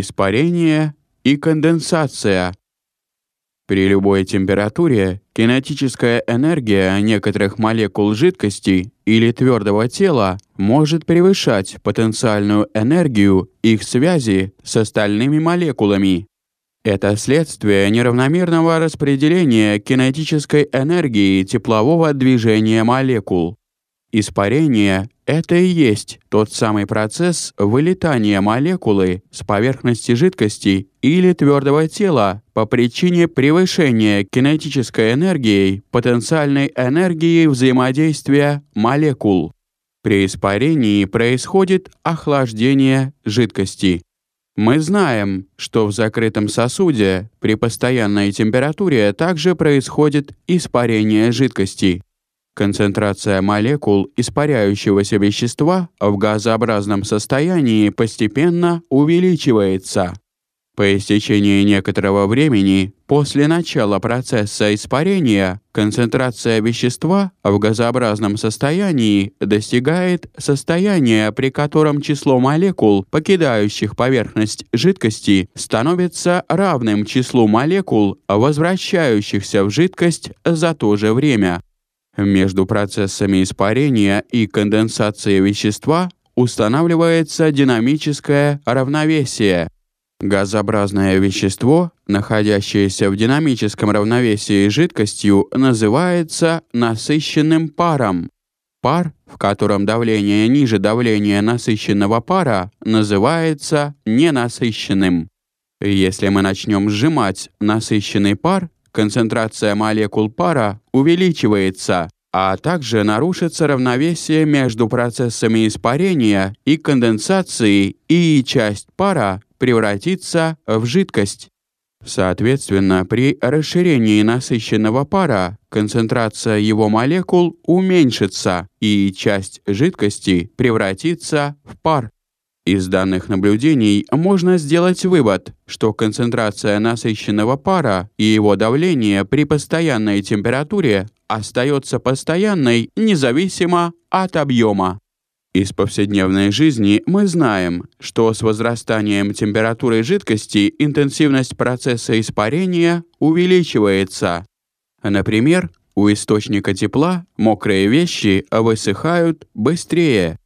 испарение и конденсация. При любой температуре кинетическая энергия некоторых молекул жидкости или твердого тела может превышать потенциальную энергию их связи с остальными молекулами. Это следствие неравномерного распределения кинетической энергии теплового движения молекул. Испарение — это и есть тот самый процесс вылетания молекулы с поверхности жидкости или твердого тела по причине превышения кинетической энергией потенциальной энергии взаимодействия молекул. При испарении происходит охлаждение жидкости. Мы знаем, что в закрытом сосуде при постоянной температуре также происходит испарение жидкости. Концентрация молекул испаряющегося вещества в газообразном состоянии постепенно увеличивается. По истечении некоторого времени после начала процесса испарения концентрация вещества в газообразном состоянии достигает состояния, при котором число молекул, покидающих поверхность жидкости, становится равным числу молекул, возвращающихся в жидкость за то же время. Между процессами испарения и конденсации вещества устанавливается динамическое равновесие. Газообразное вещество, находящееся в динамическом равновесии с жидкостью, называется насыщенным паром. Пар, в котором давление ниже давления насыщенного пара, называется ненасыщенным. Если мы начнем сжимать насыщенный пар, концентрация молекул пара увеличивается, а также нарушится равновесие между процессами испарения и конденсации, и часть пара превратится в жидкость. Соответственно, при расширении насыщенного пара концентрация его молекул уменьшится, и часть жидкости превратится в пар. Из данных наблюдений можно сделать вывод, что концентрация насыщенного пара и его давление при постоянной температуре остается постоянной независимо от объема. Из повседневной жизни мы знаем, что с возрастанием температуры жидкости интенсивность процесса испарения увеличивается. Например, у источника тепла мокрые вещи высыхают быстрее,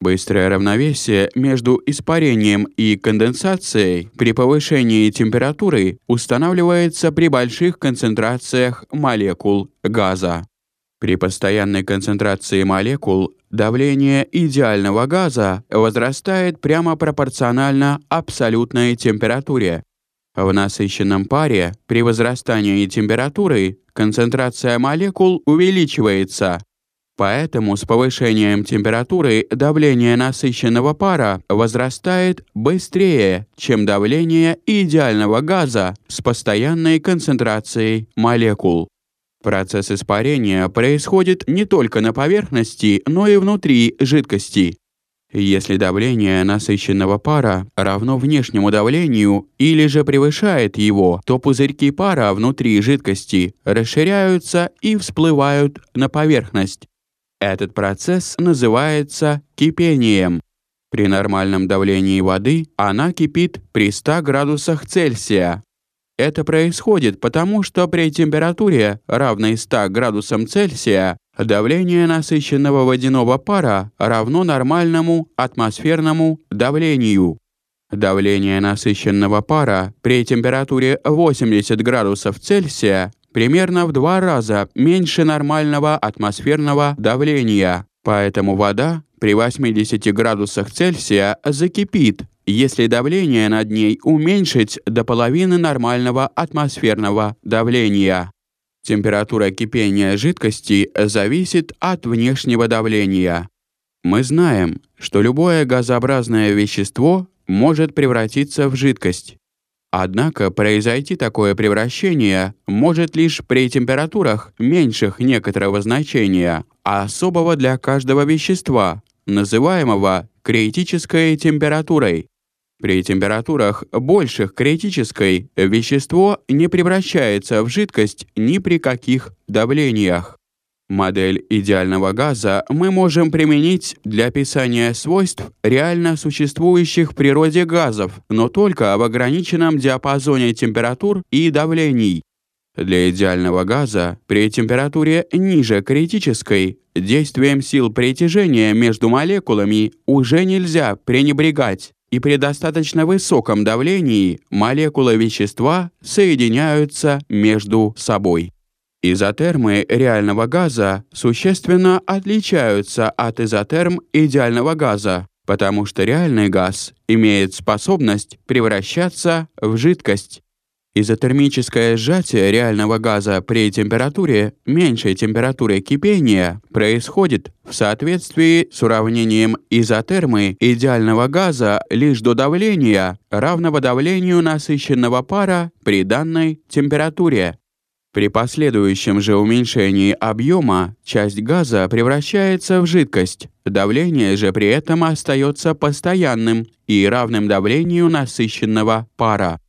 Быстрое равновесие между испарением и конденсацией при повышении температуры устанавливается при больших концентрациях молекул газа. При постоянной концентрации молекул давление идеального газа возрастает прямо пропорционально абсолютной температуре. В насыщенном паре при возрастании температуры концентрация молекул увеличивается, Поэтому с повышением температуры давление насыщенного пара возрастает быстрее, чем давление идеального газа с постоянной концентрацией молекул. Процесс испарения происходит не только на поверхности, но и внутри жидкости. Если давление насыщенного пара равно внешнему давлению или же превышает его, то пузырьки пара внутри жидкости расширяются и всплывают на поверхность. Этот процесс называется кипением. При нормальном давлении воды она кипит при 100 градусах Цельсия. Это происходит потому, что при температуре, равной 100 градусам Цельсия, давление насыщенного водяного пара равно нормальному атмосферному давлению. Давление насыщенного пара при температуре 80 градусов Цельсия примерно в два раза меньше нормального атмосферного давления, поэтому вода при 80 градусах Цельсия закипит, если давление над ней уменьшить до половины нормального атмосферного давления. Температура кипения жидкости зависит от внешнего давления. Мы знаем, что любое газообразное вещество может превратиться в жидкость. Однако произойти такое превращение может лишь при температурах меньших некоторого значения, а особого для каждого вещества, называемого критической температурой. При температурах больших критической вещество не превращается в жидкость ни при каких давлениях. Модель идеального газа мы можем применить для описания свойств реально существующих в природе газов, но только в ограниченном диапазоне температур и давлений. Для идеального газа при температуре ниже критической действием сил притяжения между молекулами уже нельзя пренебрегать, и при достаточно высоком давлении молекулы вещества соединяются между собой. Изотермы реального газа существенно отличаются от изотерм идеального газа, потому что реальный газ имеет способность превращаться в жидкость. Изотермическое сжатие реального газа при температуре меньшей температуры кипения происходит в соответствии с уравнением изотермы идеального газа лишь до давления, равного давлению насыщенного пара при данной температуре. При последующем же уменьшении объема часть газа превращается в жидкость. Давление же при этом остается постоянным и равным давлению насыщенного пара.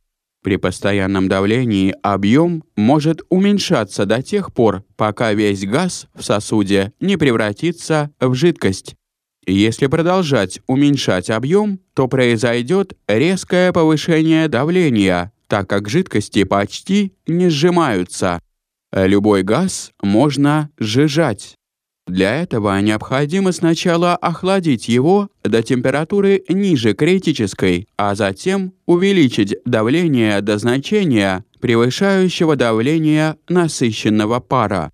При постоянном давлении объем может уменьшаться до тех пор, пока весь газ в сосуде не превратится в жидкость. Если продолжать уменьшать объем, то произойдет резкое повышение давления, так как жидкости почти не сжимаются. Любой газ можно сжижать. Для этого необходимо сначала охладить его до температуры ниже критической, а затем увеличить давление до значения, превышающего давление насыщенного пара.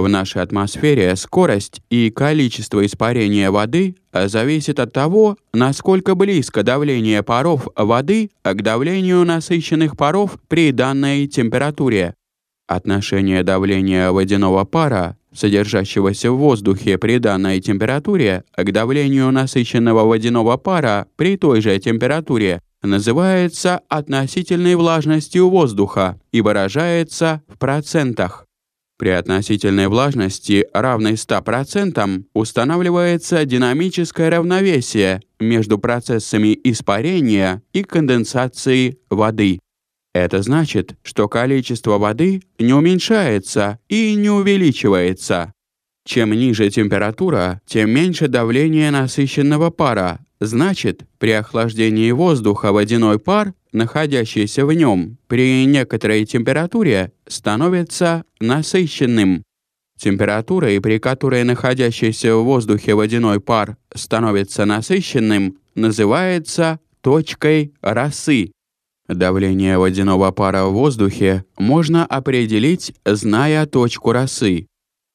В нашей атмосфере скорость и количество испарения воды зависит от того, насколько близко давление паров воды к давлению насыщенных паров при данной температуре. Отношение давления водяного пара, содержащегося в воздухе при данной температуре, к давлению насыщенного водяного пара при той же температуре называется относительной влажностью воздуха и выражается в процентах. При относительной влажности, равной 100%, устанавливается динамическое равновесие между процессами испарения и конденсации воды. Это значит, что количество воды не уменьшается и не увеличивается. Чем ниже температура, тем меньше давление насыщенного пара. Значит, при охлаждении воздуха водяной пар, находящийся в нем, при некоторой температуре становится насыщенным. Температура, при которой находящийся в воздухе водяной пар становится насыщенным, называется точкой росы. Давление водяного пара в воздухе можно определить, зная точку росы.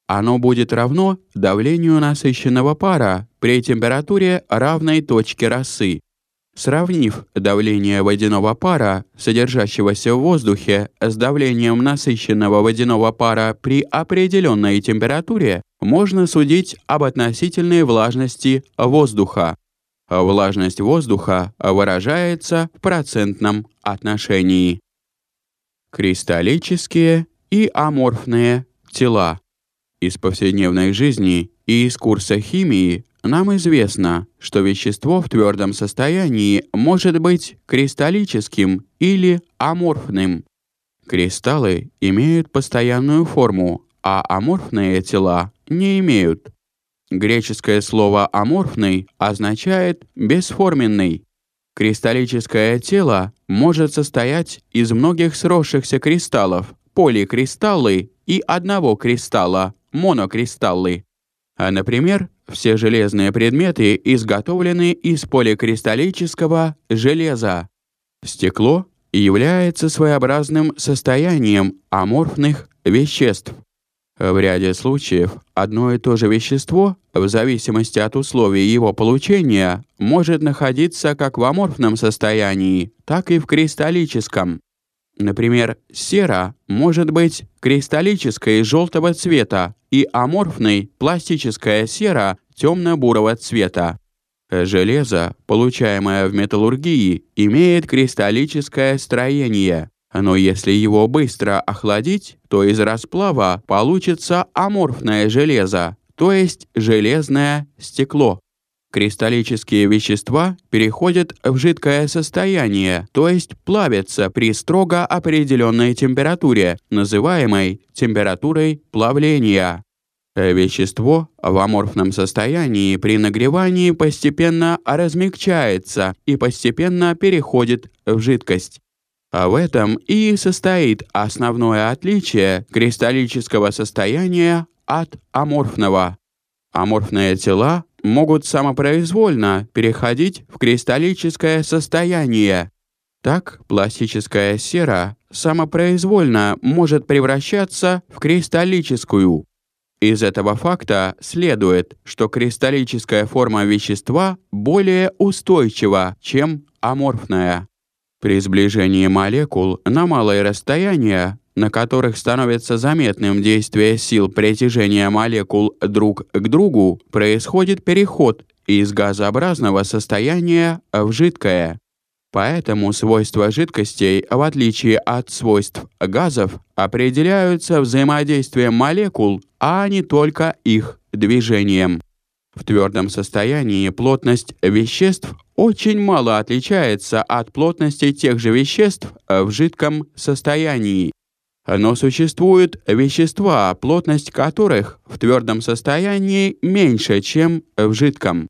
Оно будет равно давлению насыщенного пара при температуре равной точке росы. Сравнив давление водяного пара, содержащегося в воздухе, с давлением насыщенного водяного пара при определенной температуре, можно судить об относительной влажности воздуха. Влажность воздуха выражается в процентном отношении. Кристаллические и аморфные тела. Из повседневной жизни и из курса химии нам известно, что вещество в твердом состоянии может быть кристаллическим или аморфным. Кристаллы имеют постоянную форму, а аморфные тела не имеют. Греческое слово «аморфный» означает «бесформенный». Кристаллическое тело может состоять из многих сросшихся кристаллов, поликристаллы и одного кристалла, монокристаллы. А, например, все железные предметы изготовлены из поликристаллического железа. Стекло является своеобразным состоянием аморфных веществ. В ряде случаев одно и то же вещество, в зависимости от условий его получения, может находиться как в аморфном состоянии, так и в кристаллическом. Например, сера может быть кристаллической желтого цвета и аморфной пластическая сера темно-бурого цвета. Железо, получаемое в металлургии, имеет кристаллическое строение. Но если его быстро охладить, то из расплава получится аморфное железо, то есть железное стекло. Кристаллические вещества переходят в жидкое состояние, то есть плавятся при строго определенной температуре, называемой температурой плавления. Вещество в аморфном состоянии при нагревании постепенно размягчается и постепенно переходит в жидкость. А в этом и состоит основное отличие кристаллического состояния от аморфного. Аморфные тела могут самопроизвольно переходить в кристаллическое состояние. Так, пластическая сера самопроизвольно может превращаться в кристаллическую. Из этого факта следует, что кристаллическая форма вещества более устойчива, чем аморфная. При сближении молекул на малое расстояние, на которых становится заметным действие сил притяжения молекул друг к другу, происходит переход из газообразного состояния в жидкое. Поэтому свойства жидкостей, в отличие от свойств газов, определяются взаимодействием молекул, а не только их движением. В твердом состоянии плотность веществ очень мало отличается от плотности тех же веществ в жидком состоянии. Но существуют вещества, плотность которых в твердом состоянии меньше, чем в жидком.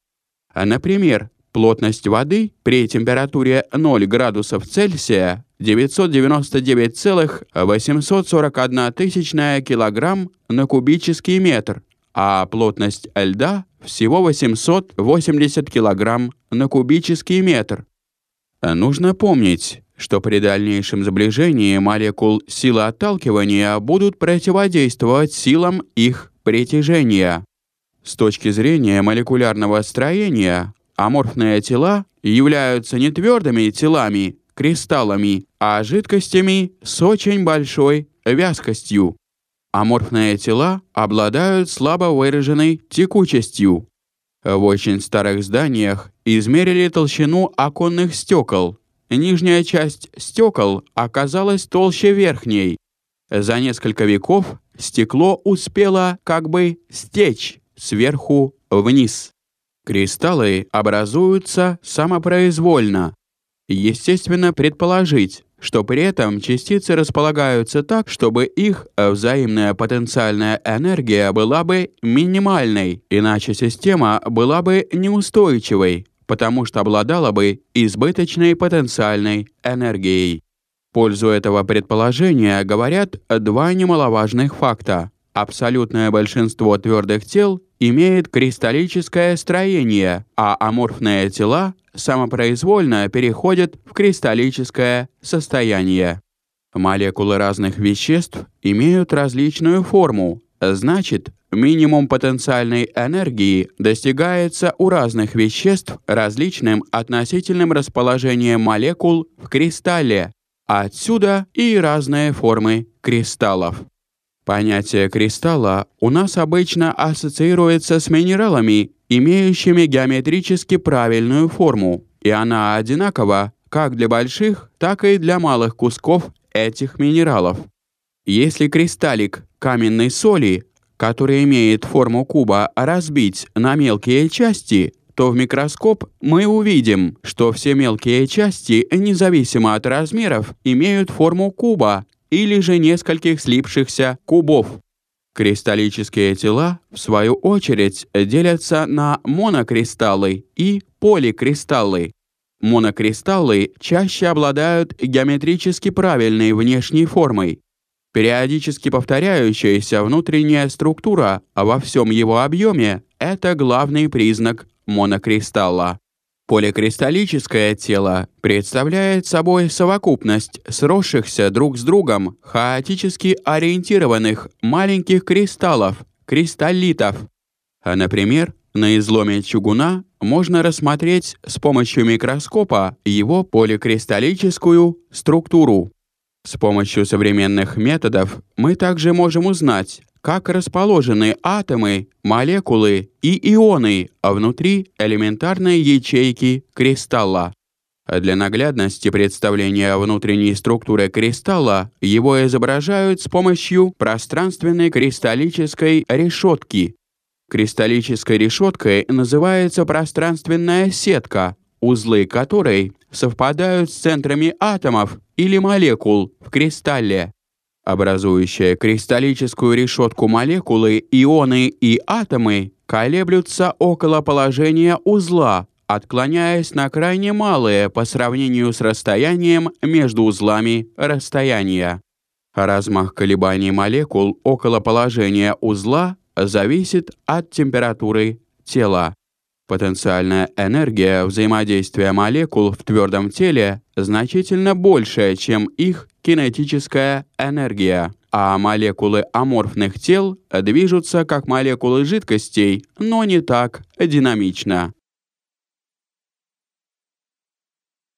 Например, плотность воды при температуре 0 градусов Цельсия 999,841 тысячная килограмм на кубический метр, а плотность льда всего 880 килограмм на кубический метр. Нужно помнить, что при дальнейшем сближении молекул силы отталкивания будут противодействовать силам их притяжения. С точки зрения молекулярного строения, аморфные тела являются не твердыми телами, кристаллами, а жидкостями с очень большой вязкостью. Аморфные тела обладают слабо выраженной текучестью. В очень старых зданиях измерили толщину оконных стекол. Нижняя часть стекол оказалась толще верхней. За несколько веков стекло успело как бы стечь сверху вниз. Кристаллы образуются самопроизвольно. Естественно предположить, что при этом частицы располагаются так, чтобы их взаимная потенциальная энергия была бы минимальной, иначе система была бы неустойчивой, потому что обладала бы избыточной потенциальной энергией. В пользу этого предположения говорят два немаловажных факта. Абсолютное большинство твердых тел имеет кристаллическое строение, а аморфные тела самопроизвольно переходят в кристаллическое состояние. Молекулы разных веществ имеют различную форму, значит, минимум потенциальной энергии достигается у разных веществ различным относительным расположением молекул в кристалле. Отсюда и разные формы кристаллов. Понятие кристалла у нас обычно ассоциируется с минералами, имеющими геометрически правильную форму, и она одинакова как для больших, так и для малых кусков этих минералов. Если кристаллик каменной соли, который имеет форму куба, разбить на мелкие части, то в микроскоп мы увидим, что все мелкие части, независимо от размеров, имеют форму куба или же нескольких слипшихся кубов. Кристаллические тела, в свою очередь, делятся на монокристаллы и поликристаллы. Монокристаллы чаще обладают геометрически правильной внешней формой. Периодически повторяющаяся внутренняя структура во всем его объеме – это главный признак монокристалла. Поликристаллическое тело представляет собой совокупность сросшихся друг с другом хаотически ориентированных маленьких кристаллов, кристаллитов. А, например, на изломе чугуна можно рассмотреть с помощью микроскопа его поликристаллическую структуру. С помощью современных методов мы также можем узнать, как расположены атомы, молекулы и ионы внутри элементарной ячейки кристалла. Для наглядности представления внутренней структуры кристалла его изображают с помощью пространственной кристаллической решетки. Кристаллической решеткой называется пространственная сетка, узлы которой совпадают с центрами атомов или молекул в кристалле. образующие кристаллическую решетку молекулы, ионы и атомы, колеблются около положения узла, отклоняясь на крайне малые по сравнению с расстоянием между узлами расстояния. Размах колебаний молекул около положения узла зависит от температуры тела. Потенциальная энергия взаимодействия молекул в твердом теле значительно большая, чем их кинетическая энергия, а молекулы аморфных тел движутся как молекулы жидкостей, но не так динамично.